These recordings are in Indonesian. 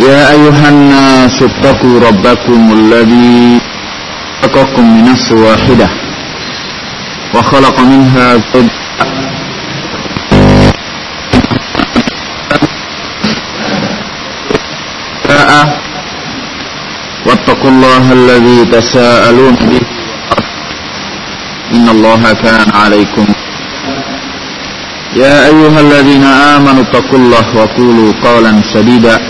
يا أيها الناس اتقوا ربكم الذي خلقكم من نفس واحدة وخلق منها زوجها. واتقوا الله الذي تساءلون به. إن الله كان عليكم. يا أيها الذين آمنوا اتقوا الله وقولوا قولا سديدا.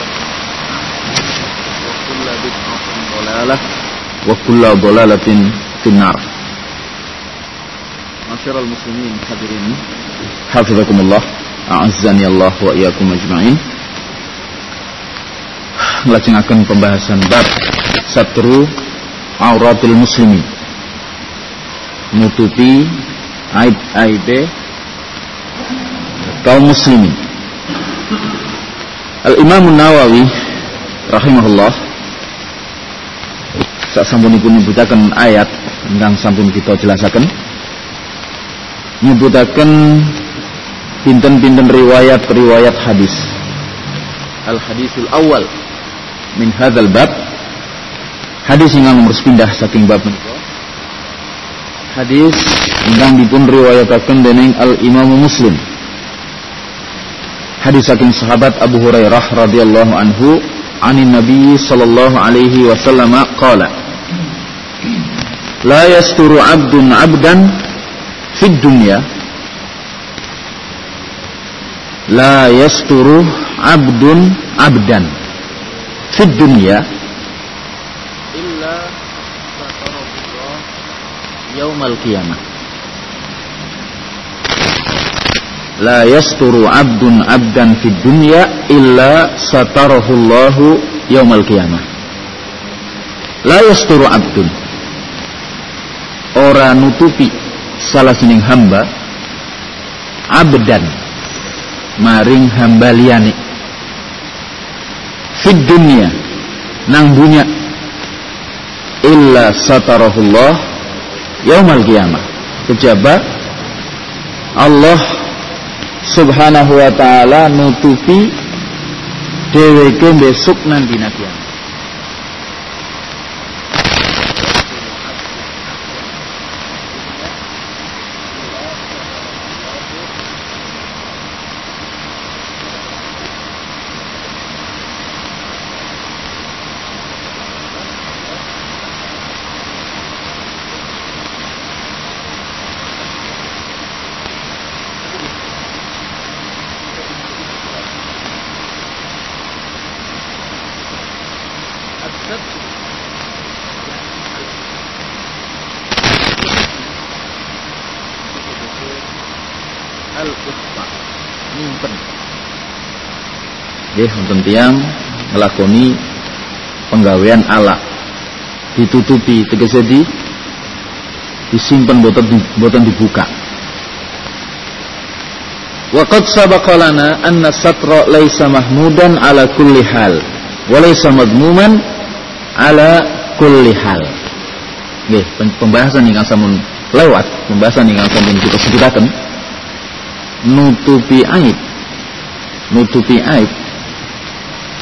ta'ala wa kulla dhalalatin finnar. Masyiral muslimin hadirin. Hafizakumullah. A'azzani Allah wa iyakum ajma'in. Ngelajengakan pembahasan bab Satru Auratil muslimi Nutupi Aib-aib Kaum muslimin. Al-Imam Nawawi Rahimahullah sak sampun iku nyebutaken ayat ingkang sampun kita jelasaken. Nyebutaken pinten-pinten riwayat-riwayat hadis. Al hadisul awal min hadzal bab. Hadis ingkang nomor pindah saking bab menika. Hadis ingkang dipun riwayataken dening Al Imam Muslim. Hadis saking sahabat Abu Hurairah radhiyallahu anhu anin Nabi sallallahu alaihi wasallam qala la yasturu 'abdun 'abdan fid dunya. La yasturu 'abdun 'abdan fid dunya. Illa satarallah yaumal qiyamah. La yasturu abdun abdan fid dunya illa satarahullahu yaumal qiyamah. La yasturu abdun ora nutupi salah sining hamba. Abdan. Maring hamba liyane. Fid dunya. Nang dunya. Illa satarahullah yaumal qiyamah. Kejaba Allah subhanahu wa ta'ala nutupi dheweke besok nang dina kiamat nggih wonten tiyang nglakoni penggawean ala ditutupi tegese di disimpan boten boten dibuka. Wa qad sabaqa lana anna satra laisa mahmudan ala kulli hal wa laisa madmuman ala kulli hal. Nggih pembahasan ingkang sampun lewat pembahasan ingkang sampun kita sebutaken nutupi aib nutupi aib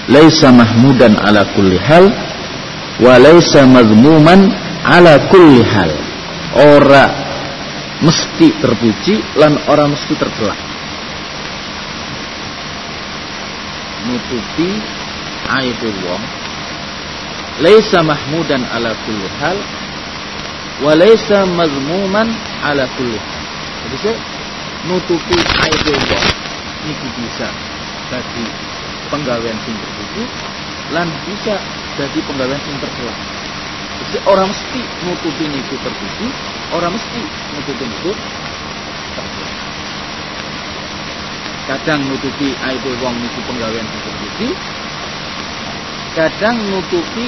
laisa mahmudan ala kulli hal wa laisa mazmuman ala kulli hal. Ora mesti terpuji lan ora mesti tercela nutupi aib wong. Laisa mahmudan ala kulli hal wa laisa mazmuman ala kulli hal. Jadi nutupi aib wong niku bisa dadi penggawean sing terpuji lan bisa jadi penggawean sing tercela. Jadi orang mesti nutupi niku terpuji, orang mesti nutupi niku tercela. Kadang nutupi aib wong niku penggawean sing terpuji, kadang nutupi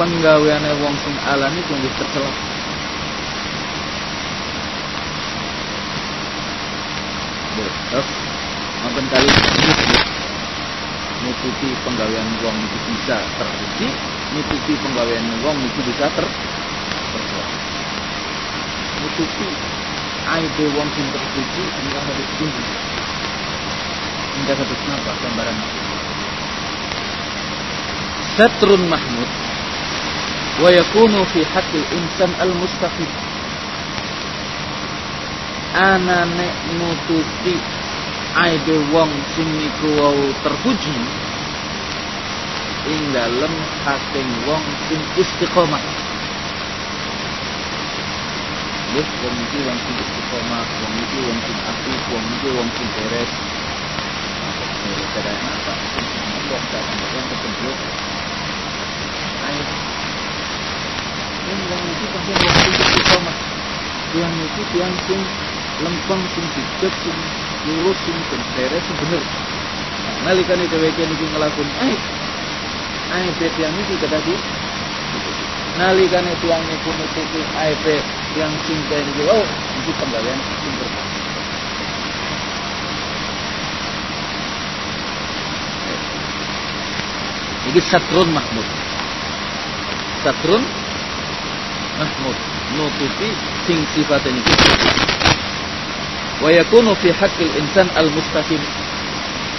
penggaweane wong sing alami kuwi tercela Terus nonton kali nutupi penggawean wong itu bisa terpuji, nutupi penggawean wong itu bisa ter tercela. Nutupi aib wong sing terpuji enggak harus tinggi. Enggak harus napa gambaran Satrun mahmud wa yakunu fi haqqil insan al-mustaqim anane nutupi aibe wong sing niku wau terpuji ing dalem haking wong sing istiqomah Nggih, wong iki wong sing istiqomah, wong iki wong sing apik, wong iki wong sing beres. Kadang apa? Wong kadang-kadang ketempluk. Ayo. Ini wong iki pasti wong sing istiqomah. Yang itu yang sing lempeng sing bijak sing lurus sing beres sing bener. Nalikane dheweke niki nglakoni aib aib yang iki kedadi nalikane tiang niku nutupi aib yang sing niki oh iki penggawean sing berkah Iki satrun mahmud. Satrun mahmud. Nutupi sing sifatnya ini wa yakunu fi haqqil insan al mustaqim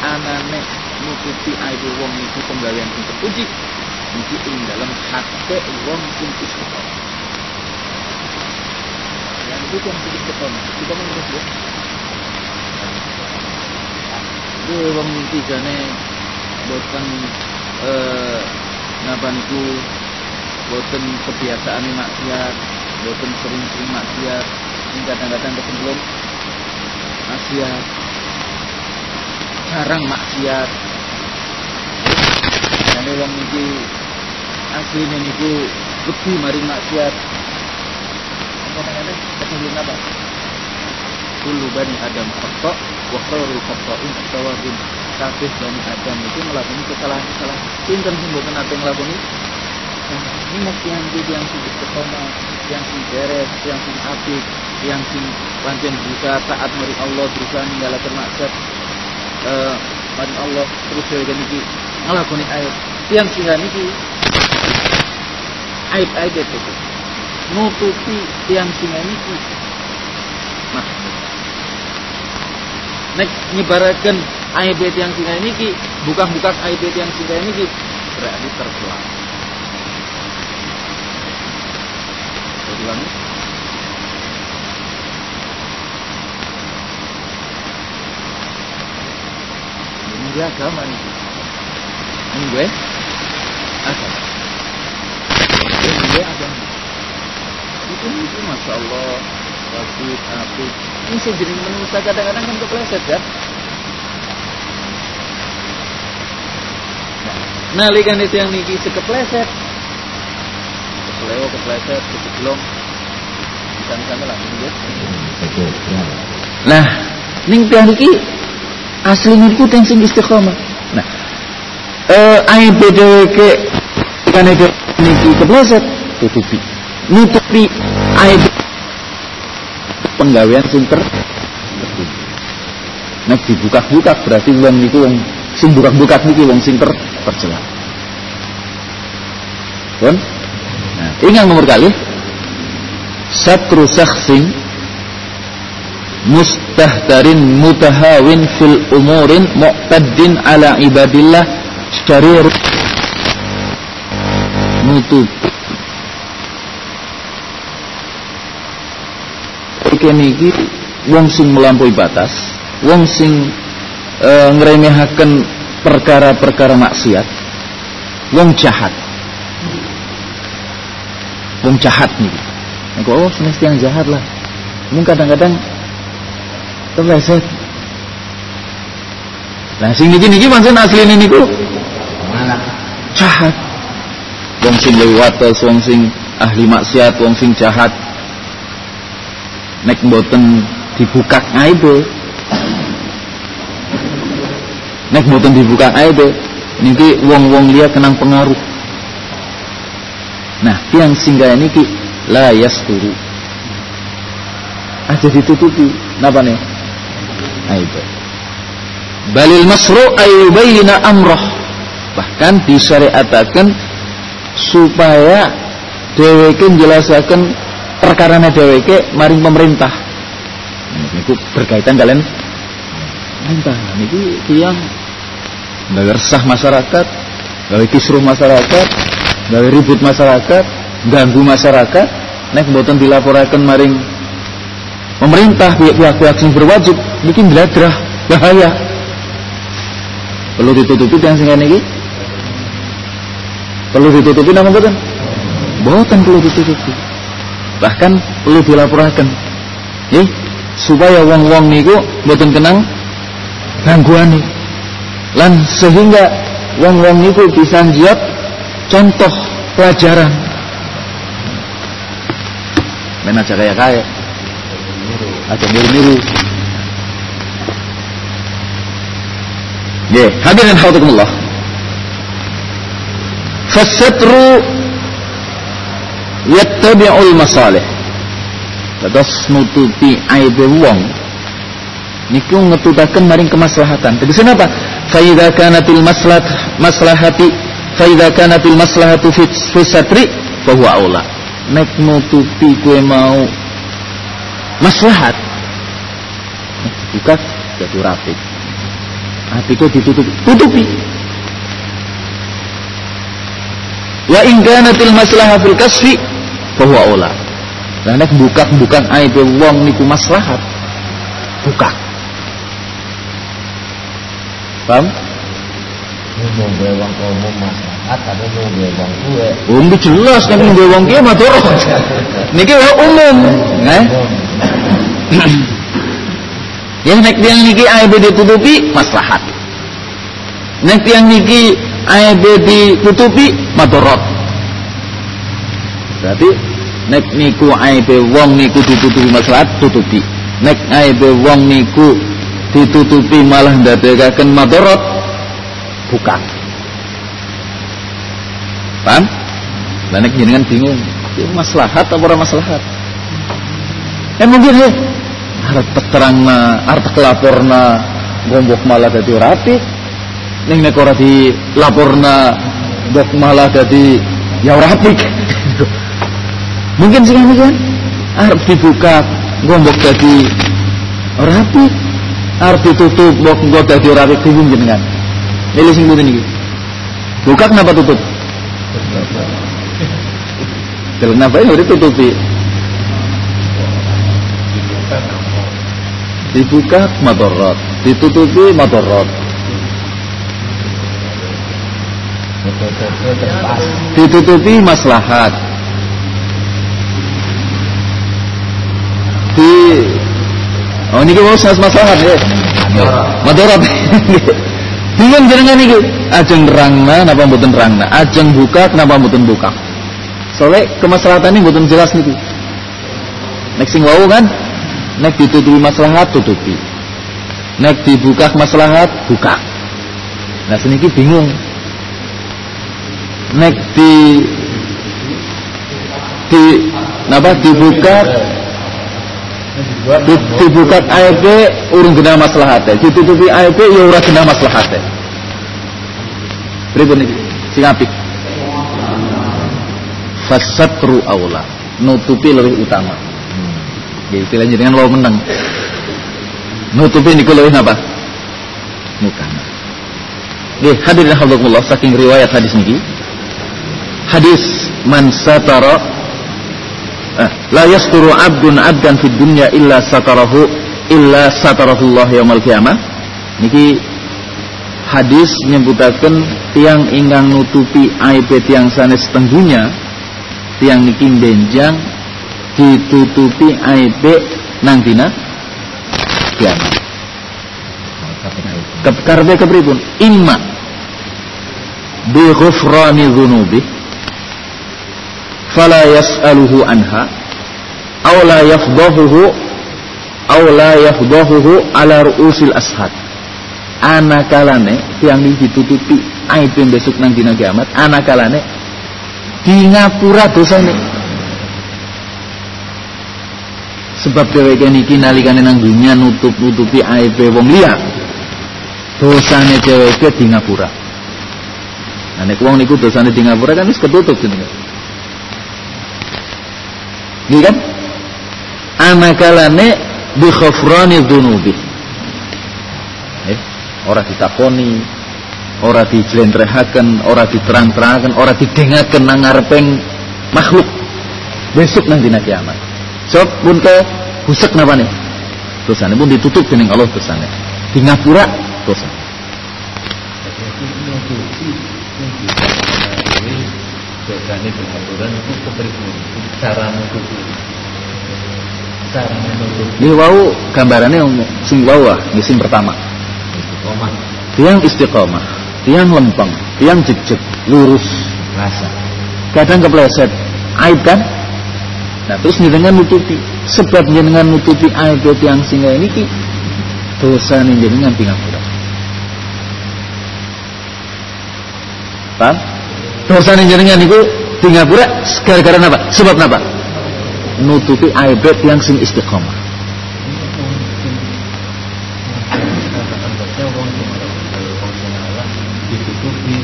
anane nutupi aib wong iku penggawean sing terpuji. Iki ing dalam hak wong sing istiqomah. Yang itu yang sing istiqomah. Kita mau terus ya. Itu wong iki jane boten eh boten kebiasaan maksiat boten sering-sering maksiat. Kadang-kadang kesemblom maksiat. Jarang maksiat. Dan wong iki asline niku wedi mari maksiat. Kadang-kadang kemudian apa Kullu bani Adam khata wa khairul khata'in at-tawabin kabeh bani Adam itu melakukan kesalahan-kesalahan. Pinten sing mboten ate nglakoni nah, ini mesti yang yang sing istiqomah yang sing beres yang sing apik yang sing pancen berusaha taat mari Allah berusaha ninggalaken maksiat eh Allah terus dheweke niki nglakoni aib. Yang singa niki aib-aib itu. Nutupi tiang singa niki. Nah. Nek nyebaraken aib tiang singa niki bukan-bukan aib tiang singa niki berarti Jadi nih ini. Gue agama ini gue agama. Itu itu masya Allah. Bagus api ini saya jadi manusia kadang-kadang kan kepleset kan nah likan itu yang niki sekepleset kepleo kepleset kejeblong misalnya lah ini ya nah ning tiang niki asli niku teng sing istiqomah nah eh kan itu niki kepleset tutupi nutupi aib penggawean sing ter Nek dibuka-buka berarti wong niku wong sing buka-buka niki wong sing ter tercela. Pun? Nah, ingat nomor kali satru syakhsin mustahtarin mutahawin fil umurin mu'taddin ala ibadillah. Syarir nutup iki wong sing melampaui batas wong sing e, ngremehaken perkara-perkara maksiat wong jahat. Wong jahat nih. Oh semesti yang jahat lah. Mungkin kadang-kadang kepleset nah sing niki niki pancen asline niku. Jahat. Wong sing wates wong sing ahli maksiat wong sing jahat. Nek mboten dibuka aibe nek mboten dibuka aibe niki wong-wong liya kenang pengaruh. Nah tiang singgah niki la yasturu. Aja ditutupi. Napa nih aib balil masru ayubayina amroh. Bahkan disyariatakan supaya dheweke menjelaskan perkara dheweke maring pemerintah. Niku berkaitan kalian. Pemerintah. Niku tiang gawe resah masyarakat gawe kisruh masyarakat gawe ribut masyarakat ganggu masyarakat. Nek mboten dilaporaken maring pemerintah pihak-pihak sing berwajib niki bladrah bahaya. Perlu ditutupi yang sing iki perlu ditutupi nama mboten mboten perlu ditutupi. Bahkan perlu dilaporkan. Nggih supaya wong-wong niku mboten kenang gangguan lan sehingga wong-wong niku bisa njot contoh pelajaran. Men aja kaya kaya aja niru-niru Ya, hadirin hadiratullah. Fasatru yattabi'ul masalih. Terus nutupi aib wong niku ngetutaken maring kemaslahatan. Tegese napa? Fa idza kanatil maslahat maslahati fa idza kanatil maslahatu fi satri fa huwa aula. Nek nutupi kue mau maslahat. Buka jadi rapi. Itu ditutupi. Tutupi. Wa in kanatil fil kasfi fa huwa aula. Lah nek buka-bukan aib wong niku maslahat. Buka. Paham? Umum masyarakat tapi mau gue wong gue. Um jelas matur. Niki umum. Yang nek tiang niki aib ditutupi maslahat. Nek tiang niki aib ditutupi madorot. Berarti nek niku aib wong niku ditutupi maslahat tutupi. Nek aib wong niku ditutupi malah ndadekaken madorot buka. Paham? Lah nek jenengan bingung, maslahat apa ora maslahat? Eh mungkin ya, harap terangna, harap kelaporna, gombok malah dadi rapi. Ning nek ora dilaporna, gok malah dadi ya ora apik. mungkin sih kan harap dibuka, gombok dadi ora apik. Harap ditutup, gok dadi ora apik bingung jenengan. Ini sing mboten iki. Buka kenapa tutup? Kenapa ini ditutupi? Dibuka madorot ditutupi madorot. Ditutupi maslahat. Di oh ini mau sas maslahat ya? Madorot. Bingung jenengan ini ajeng rangna napa mboten rangna? Ajeng buka kenapa mboten buka soalnya kemaslahatan ini mboten jelas nih nek sing wau kan nek ditutupi maslahat tutupi. Nek dibuka maslahat buka. Nah seniki bingung. Nek di di napa dibuka di, dibuka AIP urung genah maslahatnya ditutupi AIP ya ora genah maslahatnya pripun iki sing apik. Fasatru aula nutupi lebih utama Ya istilahnya dengan lo menang. Nutupi niku leuwih napa? Mukana. Nggih, hadirin hadrakumullah saking riwayat hadis niki. Hadis man satara eh, la yasturu abdun abdan fid dunya illa satarahu illa satarahu Allah yaumil qiyamah. Niki hadis nyebutaken tiang ingkang nutupi aib tiang sanes tenggunya tiang niki benjang ditutupi aib nang dina kiamat. Karepe kepripun? Imma bi ghufrani dzunubi fala yas'aluhu anha aw la yafdahuhu aw la yafdahuhu ala ru'usil ashad. anakalane tiang ditutupi aib besok nang dina kiamat anakalane di ngapura dosane sebab dheweke niki nalikane nang dunya nutup-nutupi aib wong liya. Dosane dheweke di ngapura. Nah nek wong niku dosane di ngapura kan wis ketutup jenenge. Iya kan? Anakalane bi khafrani dzunubi. Ora ditakoni ora dijlentrehaken ora diterang-terangaken ora didengaken nang ngareping makhluk. Besok nang dina kiamat sebab pun ke busek napa nih? Dosane pun ditutup dening Allah dosane. Di ngapura dosa. Dosane di ngapura itu kepribadian cara nutupi cara nutupi ini wau gambarannya sing wau ah sing pertama. Istiqomah. Tiang istiqomah tiang lempeng tiang jejeg lurus. Rasa. Kadang kepleset aib kan nah terus dengan nutupi. Sebab jenengan nutupi aib tiang singa ini ki dosa nih jenengan pingapura. Paham? Dosa nih jenengan itu pingapura gara-gara apa sebab apa nutupi aib tiang sing istiqomah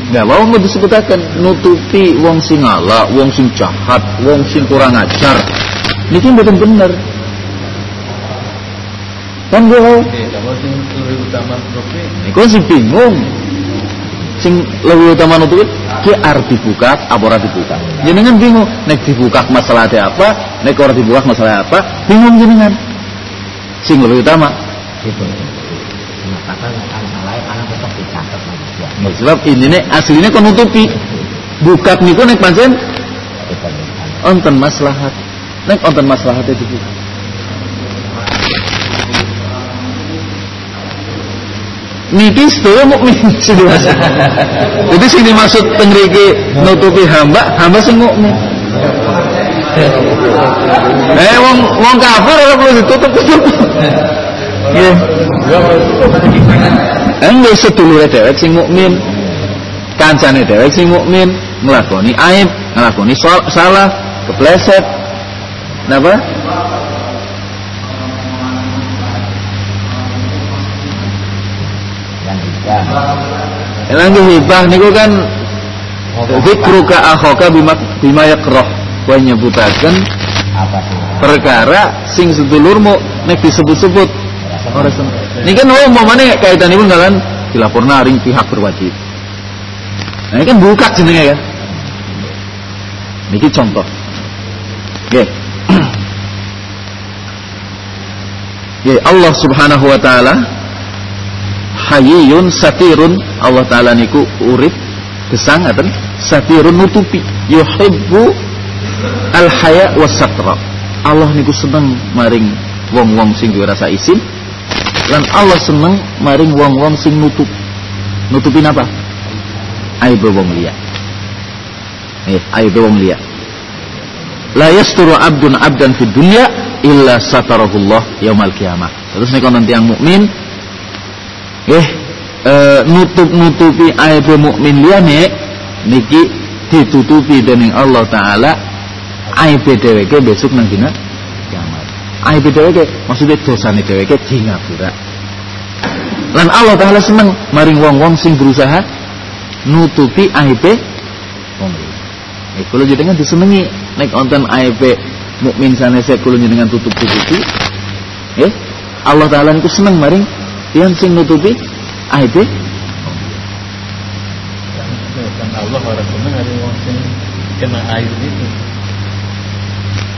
Nah, mau mau disebutakan nutupi wong sing ala, wong sing jahat, wong sing kurang ajar. Niki mboten bener. Kan gue mau, kalau sing niku bingung. Sing lebih utama nutupi ki arep dibuka apa ora dibuka. Jenengan bingung, nek dibuka masalahnya apa, nek ora dibuka masalah apa, bingung jenengan. Sing lebih utama gitu mengatakan sebab ini aslinya kon nutupi. Bukat niku nek pancen onten maslahat. Nek onten maslahat itu buka. Niki sedaya mukmin sing dimaksud. Jadi sing dimaksud pengriki nutupi hamba, hamba sing mukmin. Eh wong wong kafir ora perlu ditutup-tutup. Nggih. Enggak sedulure dhewek sing mukmin. Kancane dhewek sing mukmin nglakoni aib, nglakoni salah, kepleset. Napa? Elang hibah niku kan zikruka akhaka bima bima yakrah wa nyebutaken perkara sing sedulurmu nek disebut-sebut Ini kan oh umpamane kaitanipun kalian dilaporna ring pihak berwajib. Nah, ini kan buka jenenge kan. Niki contoh. Oke. Oke, Allah Subhanahu wa taala hayyun satirun Allah taala niku urip gesang ngaten satirun nutupi yuhibbu al haya was Allah niku seneng maring wong-wong sing rasa isin lan Allah seneng maring wong-wong sing nutup. Nutupi napa aib wong liya. Eh aib wong liya. La yasturu abdun abdan fid dunya illa satarahullah yaumal qiyamah. Terus nek ana tiyang mukmin eh e, nutup-nutupi aib mukmin liyane niki ditutupi dening Allah taala aib dheweke besok nang dina kiamat aib dheweke maksudnya dosane dheweke di ngapura lan Allah taala seneng maring wong-wong sing berusaha nutupi aib wong liya. Eh, kula jenengan disenengi nek wonten aib mukmin sanese kula jenengan tutup-tutupi eh Allah taala niku seneng maring tiyang sing nutupi aib kan Allah ora seneng ada wong sing kena air itu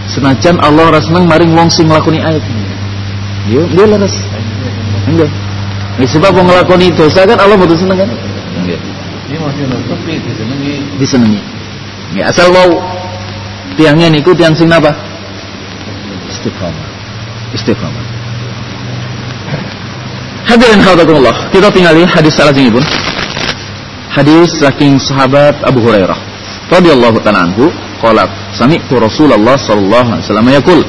senajan Allah ora seneng maring wong sing nglakoni aib. Yo nggih leres nggih. Nggih, sebab wong nglakoni dosa kan Allah boten seneng kan? Nggih. Ini masih nutupi disenengi. Disenengi. Nggih asal wau tiangnya niku tiang sing napa? Istiqamah istiqamah Hadirin hadiratullah kita tinggali hadis salah pun hadis saking sahabat Abu Hurairah radhiyallahu taala anhu qala sami'tu Rasulullah sallallahu alaihi wasallam yaqul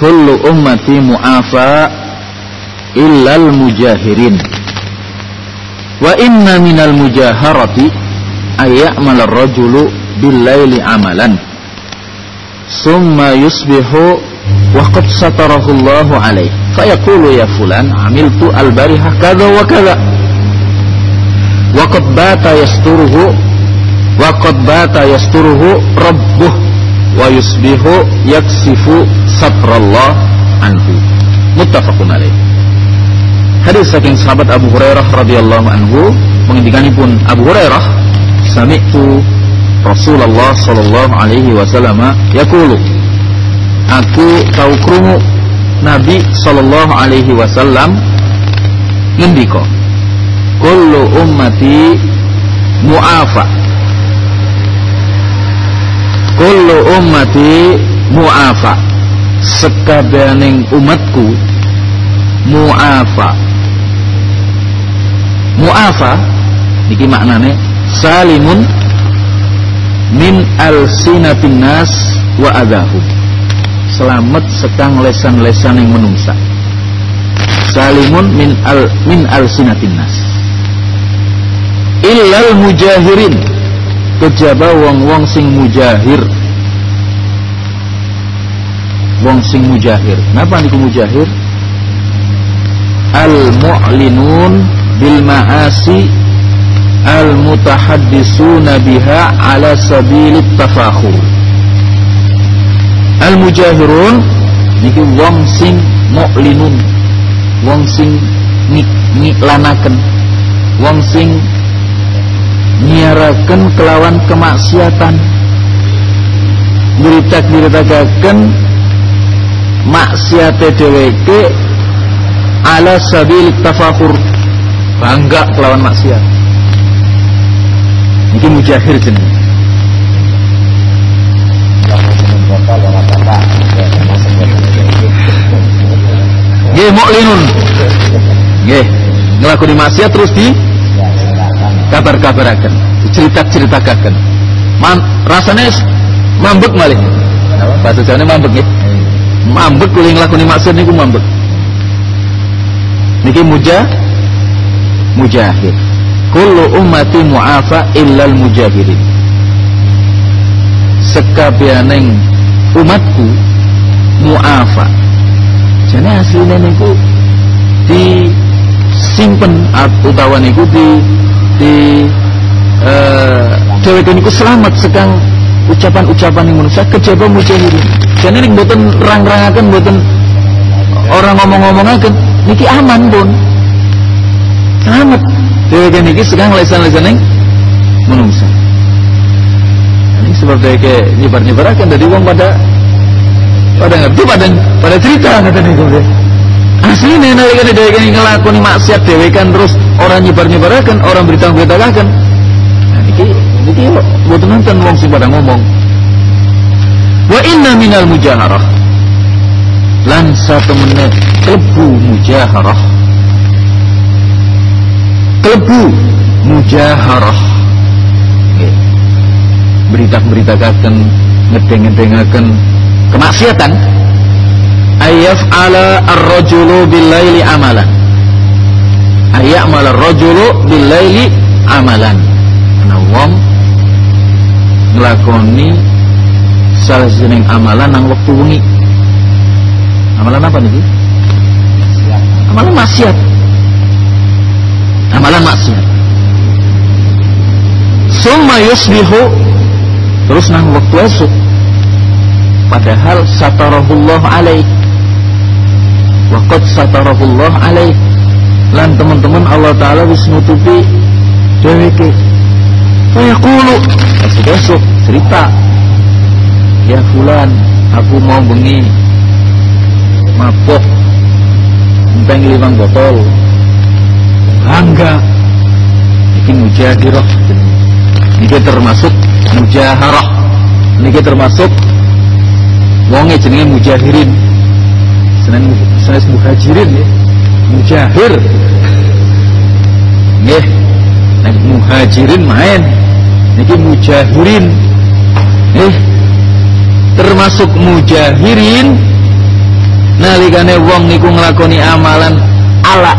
kullu ummati mu'afa illal mujahirin. Wa inna minal mujaharati ayya'mal ar-rajulu bil-laili amalan. Summa yusbihu wa qad satarahu Allahu alaihi fayaqulu ya fulan amiltu al-bariha kadza wa kadza wa qad bata yasturuhu wa qad bata yasturuhu rabbuh wa yusbihu yaksifu satrallah anhu. Muttafaqun alaih. Hadis saking sahabat Abu Hurairah radhiyallahu anhu pun Abu Hurairah sami'tu Rasulullah sallallahu alaihi wasallam yaqulu aku tahu krungu Nabi sallallahu alaihi wasallam ngendika kullu ummati mu'afa kullu ummati mu'afa. Sekabening umatku mu'afa. Mu'afa niki maknane salimun min alsinatin nas wa adahum. Selamat sekang lesan-lesan yang menungsa. Salimun min al min alsinatin nas. Illal mujahirin kejaba wong-wong sing mujahir. Wong sing mujahir. Napa niku mujahir? Al mu'linun bil ma'asi al mutahaddisuna biha ala sabilit tafakhur al mujahirun niki wong sing mu'linun. Wong sing ngiklanaken wong sing nyiaraken kelawan kemaksiatan. Nyeritak-nyeritakaken maksiate dheweke ala sabil tafakur bangga kelawan maksiat. Ini mujahir jeneng. Nggih muklinun. Nggih, nglakoni maksiat terus di kabar-kabaraken, dicerita-ceritakaken. Man, rasane mambek malih. Bahasa Jawane mambek nggih. Mambek kuwi nglakoni maksiat niku mambek. Niki mujah mujahid. Kullu ummati mu'afa illal mujahirin. Sekabianeng umatku mu'afa jadi aslinya niku disimpen utawa niku di di eh dheweke selamat sekang ucapan-ucapan yang manusia. Kejaba mujahirin jadi nih mboten rang-rangaken mboten orang ngomong-ngomongaken. Niki aman pun selamat. Dheweke niki sekang lesan-lesan yang menungsa ini seperti kayak nyebar-nyebarakan dari uang pada pada ngerti pada pada cerita kata nih gue asli nih nari kan dari kan ngelakoni maksiat dewe kan terus orang nyebar nyebarakan orang berita beritakan nah niki niki buat nonton wong sih pada ngomong. Wa inna minal mujaharah. Lan satu menit klebu mujaharah. Klebu mujaharah. Berita-beritakan ngedeng-ngedengaken kemaksiatan ayaf ala ar-rajulu bil-laili amalan ayyamal ar-rajulu bil-laili amalan ana wong nglakoni salah jeneng amalan nang wektu wengi. Amalan apa niki amalan maksiat. Amalan maksiat. Summa yusbihu terus nang waktu esok. Padahal satarahullah alaih waqad satarahullah alaih. Lan teman-teman Allah Ta'ala wis nutupi dheweke fayaqulu besok cerita ya fulan aku mau bengi mabok enteng limang botol bangga ini mujadirah ini termasuk mujaharah. Ini termasuk wonge jenenge mujahirin senen senen muhajirin ya. Mujahir. Nggih. Nek muhajirin main. Niki mujahirin. Eh termasuk mujahirin. Nalikane wong niku nglakoni amalan ala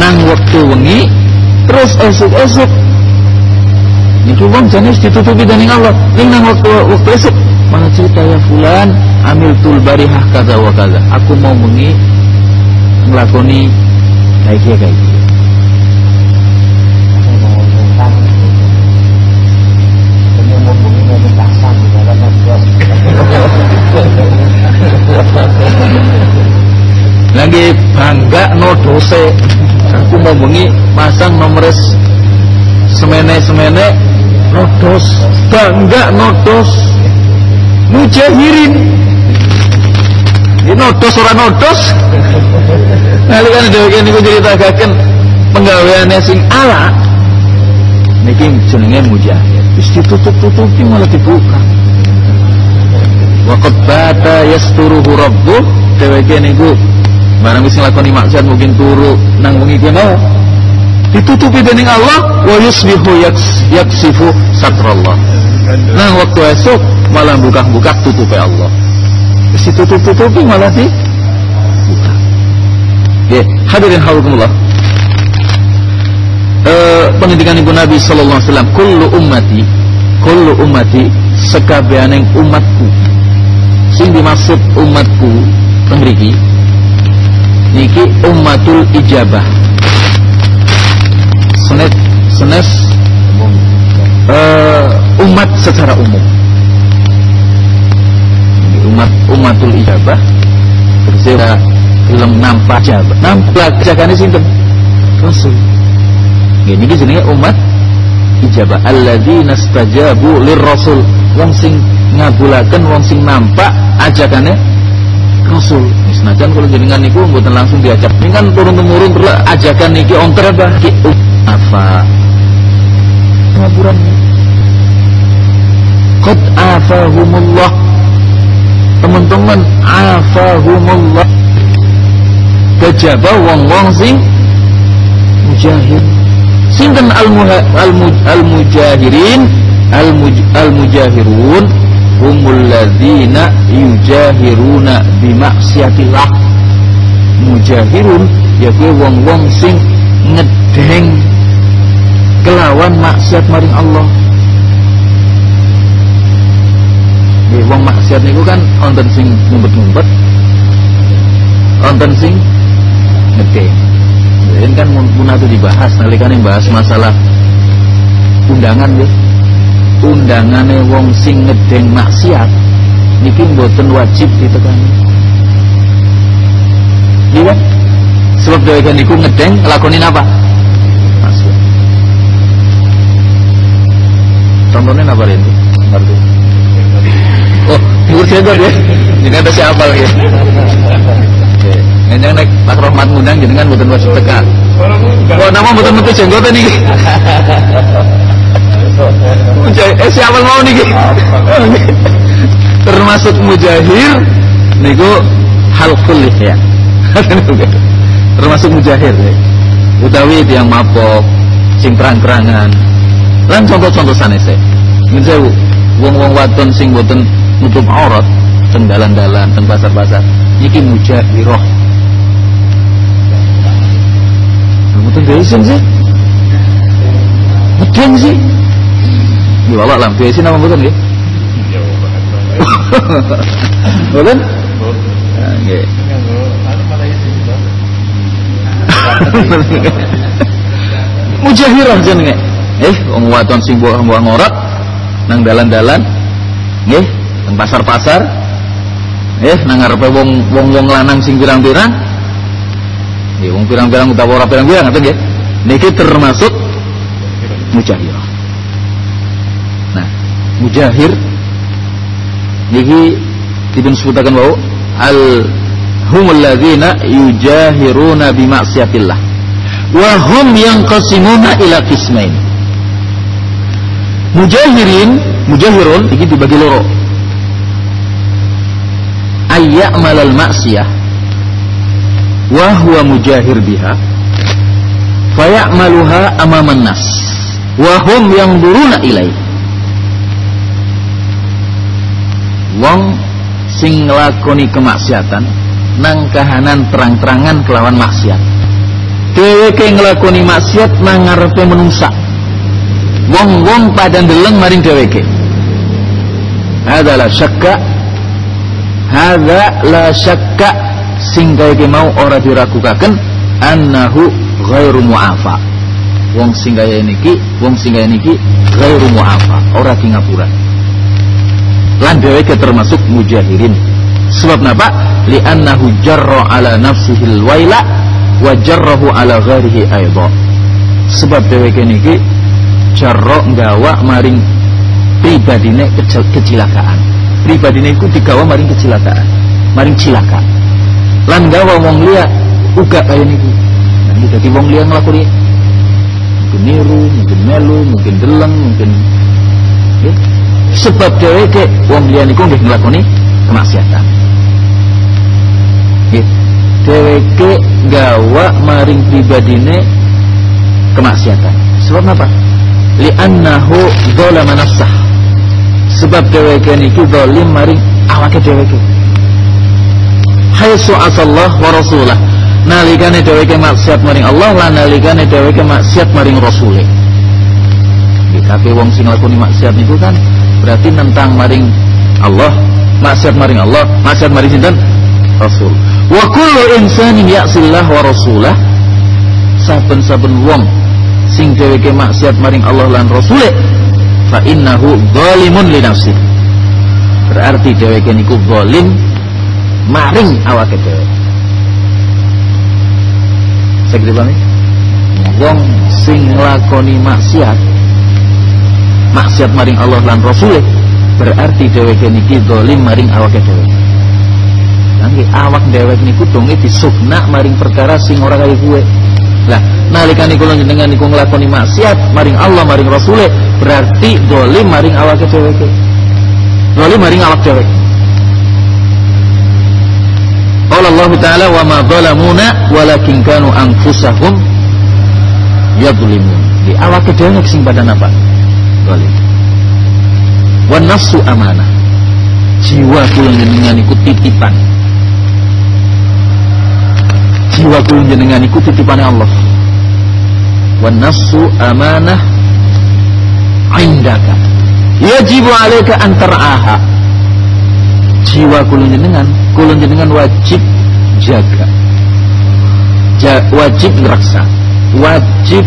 nang wektu wengi terus esuk-esuk. Niki wong jenis ditutupi dening Allah. Ning nang waktu waktu esuk mana cerita ya fulan amil tul barihah kaza wa kaza. Aku mau mengi ngelakoni kayak kia kayak kia lagi bangga no dose. Aku mau bengi masang nomores semene semene nodos bangga nodos mujahirin. Ini nodos orang nodos. Kan dhewe niku ceritakaken penggaweane sing ala. Niki jenenge mujahid. Wis ditutup-tutupi malah dibuka. Waqad bata yasturuhu rabbuh. Dheweke niku barang wis nglakoni maksiat mungkin turu nang wengi kene ditutupi dening Allah wa yusbihu yaks, yaksifu satrallah. Nang waktu esok malah buka-buka tutupi Allah. Wis ditutup-tutupi malah di buka. Ya hadirin harukumullah eh, pendidikan ibu Nabi sallallahu alaihi wasallam kullu ummati kullu ummati umatku. Sing dimaksud umatku mriki niki ummatul ijabah. Senet senes uh, umat secara umum umat umatul ijabah terus film nampak jabah nampak jakane sinten rasul ini jenenge umat ijabah alladzina stajabu lirrasul wong sing ngabulaken wong sing nampak ajakane Rasul. Senajan kalau jenengan niku mboten langsung diajak. Ini kan turun temurun terus ajakan niki onter apa? Ki apa? Pengaburan. Qad afahumullah. Teman-teman afahumullah. Kejaba wong-wong sing mujahid. Sinten al-mujahirin al-mujahirun humul ladzina yujahiruna bimaksiatillah mujahirun yaitu wong-wong sing ngedeng kelawan maksiat maring Allah Ya, wong maksiat niku kan wonten sing ngumpet-ngumpet wonten sing ngedeng ini kan punah itu dibahas nalikane bahas masalah undangan ya undangane wong sing ngedeng maksiat niki mboten wajib ditekani. Iya. Sebab dheweke niku ngedeng lakonin apa? Maksiat. Contohnya apa ini? Ngerti? Dhuwur jenggot ya. Jenengan ada siapa ya? Ngenjang naik Pak Rahmat ngundang jenengan mboten wajib teka. Oh, nama mboten-mboten jenggot ini. eh siapa mau nih termasuk mujahir niku hal kulit ya termasuk mujahir ya. utawi yang mabok sing terang-terangan lan contoh-contoh sanes min sewu wong-wong wadon sing boten nutup aurat teng dalan-dalan teng pasar-pasar niki mujahiroh Mboten gak sih Medeng sih Bapak lah, biasa nama betul nggih? Betul? Nggih. Mujahirah jenenge. Eh, wong wadon sing buah ngorat nang dalan-dalan nggih, nang pasar-pasar. Eh, nang ngarepe wong wong-wong lanang sing pirang-pirang. Nggih, wong pirang-pirang utawa ora pirang-pirang ngoten nggih. Niki termasuk mujahirah mujahir niki dipun sebutaken wau al humul ladzina yujahiruna bi maksiatillah wa hum ila qismain mujahirin mujahirun iki dibagi loro ayyamal maksiyah wa huwa mujahir biha fayamaluha amaman nas wa hum yanzuruna ilaihi. Wong sing nglakoni kemaksiatan nang kahanan terang-terangan kelawan maksiat. Dheweke nglakoni maksiat nang ngarepe menungsa. Wong-wong pada ndeleng maring dheweke. Hadza la syakka hadza la syakka sing dheweke mau ora diragukaken annahu ghairu mu'afa. Wong sing kaya niki wong sing kaya niki ghairu mu'afa ora di ngapura. Lan dheweke termasuk mujahirin. Sebab napa? Li'annahu jarra ala nafsihi alwaila wa jarrahu ala ghairihi aidha. Sebab dheweke niki jarra gawa maring pribadine kecelakaan pribadine iku digawa maring kecelakaan maring cilaka lan gawa wong liya uga kaya niki nah, dadi wong liya nglakoni mungkin niru, mungkin melu, mungkin deleng, mungkin ya. sebab dheweke wong liya niku nggih nglakoni kemaksiatan. Nggih. Dheweke gawa maring pribadine kemaksiatan. Sebab apa? Li'annahu dzalama nafsah. Sebab dheweke niku zalim maring awake dheweke. Haitsu asallah wa rasulah nalikane dheweke maksiat maring Allah lan nalikane dheweke maksiat maring Rasule. Di kabeh wong sing lakoni maksiat niku kan berarti nentang maring Allah, maksiat maring Allah, maksiat maring sinten? Rasul. Wa kullu insanin ya'sillah wa rasulah saben-saben wong sing dheweke maksiat maring Allah lan Rasule fa innahu zalimun li nafsi. Berarti dheweke niku zalim maring awake dhewe. Bang Wong sing lakoni maksiat maksiat maring Allah lan Rasul berarti dheweke niki dolim maring awake dhewe. Nangge awak dhewek niku donge disukna maring perkara sing ora kaya kuwe. Lah nalikane kula jenengan niku nglakoni maksiat maring Allah maring Rasul berarti dolim maring awake dheweke. Dolim maring awak. Qala Allah Ta'ala wa ma zalamuna walakin kanu anfusahum yadhlimun. Di awak dhewe sing pada napa? Zalim. Wa nafsu amanah. Jiwa kula jenengan iku titipan. Jiwa kula jenengan iku titipane Allah. Wa nafsu amanah indaka. Yajibu alaika an tar'aha. Jiwa kulun jenengan kulun jenengan wajib jaga. Ja, wajib ngeraksa wajib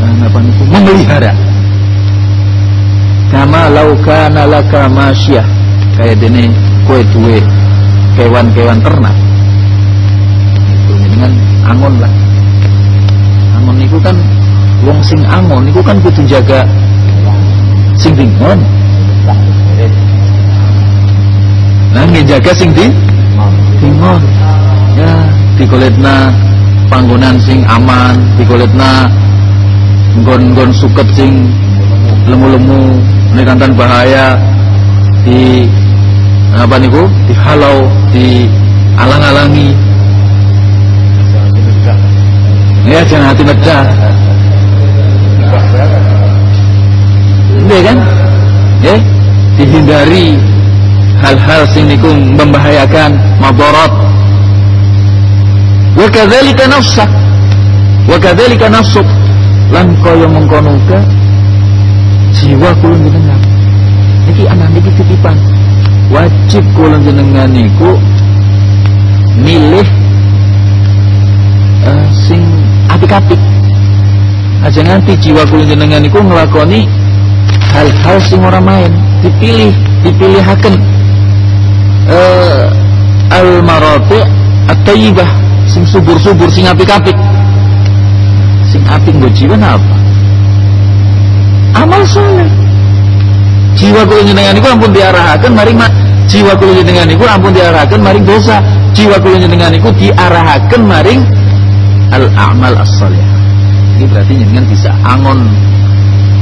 nah, apa memelihara. Kama lauka nalaka masyah kayak dene kue duwe kewan-kewan ternak. Kulun jenengan angon lah. Angon niku kan wong sing angon niku kan kudu jaga sing bingon Nah ngejaga sing di Timur Ya dikulitna panggonan sing aman dikulitna nggon-nggon suket sing lemu-lemu nikantan bahaya di apa niku? Dihalau di alang-alangi ya jangan hati medah ini kan? Ya? Dihindari hal-hal sing niku membahayakan madarat wa kadzalika nafsak wa kadzalika nafsuk lan kaya mengkono uga jiwa kula jenengan iki anak niki titipan. Wajib kula jenengan niku milih uh, sing apik-apik aja nganti jiwa kula jenengan niku nglakoni hal-hal sing ora main dipilih dipilihaken uh, al marati at-tayyibah sing subur-subur sing apik-apik. Sing apik nggo jiwa apa? Amal soleh. Jiwa kula jenengan niku ampun diarahaken maring jiwa kula jenengan niku ampun diarahaken maring dosa. Jiwa kula jenengan niku diarahaken maring al amal as-salih ini berarti jenengan bisa angon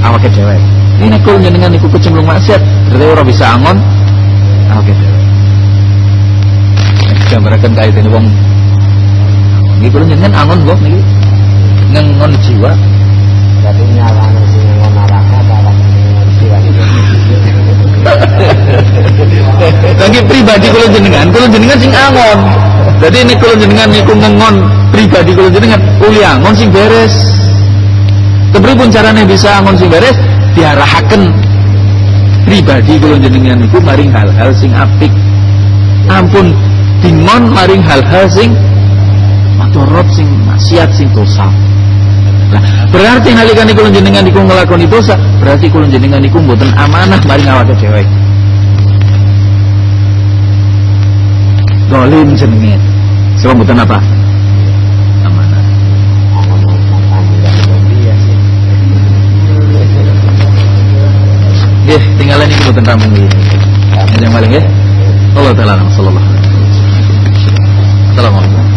awake dhewe ini nek kula jenengan niku kecemplung maksiat. Berarti ora bisa angon. Awake dhewe gambaraken kaitane wong. Niki kula njenengan angon kok niki ngengon jiwa. Berarti nyalane sing ngon neraka ngon jiwa. Lagi pribadi kula jenengan, kula jenengan sing angon. Jadi ini kalau jenengan niku ngengon pribadi kalau jenengan kuliah ngon sing beres. pun caranya bisa ngon sing beres diarahaken pribadi kalau jenengan niku maring hal-hal sing apik. Ampun dingon maring hal-hal sing matorot sing maksiat sing dosa. Nah, berarti nalikan niku jenengan niku ngelakoni dosa, berarti kalau jenengan niku mboten amanah maring awake dhewe. Dolim jenengan. Sebab mboten apa? Amanah. Nggih, tinggalan iki mboten rampung iki. Yang paling ya. Allah taala sallallahu alaihi wasallam. Assalamualaikum.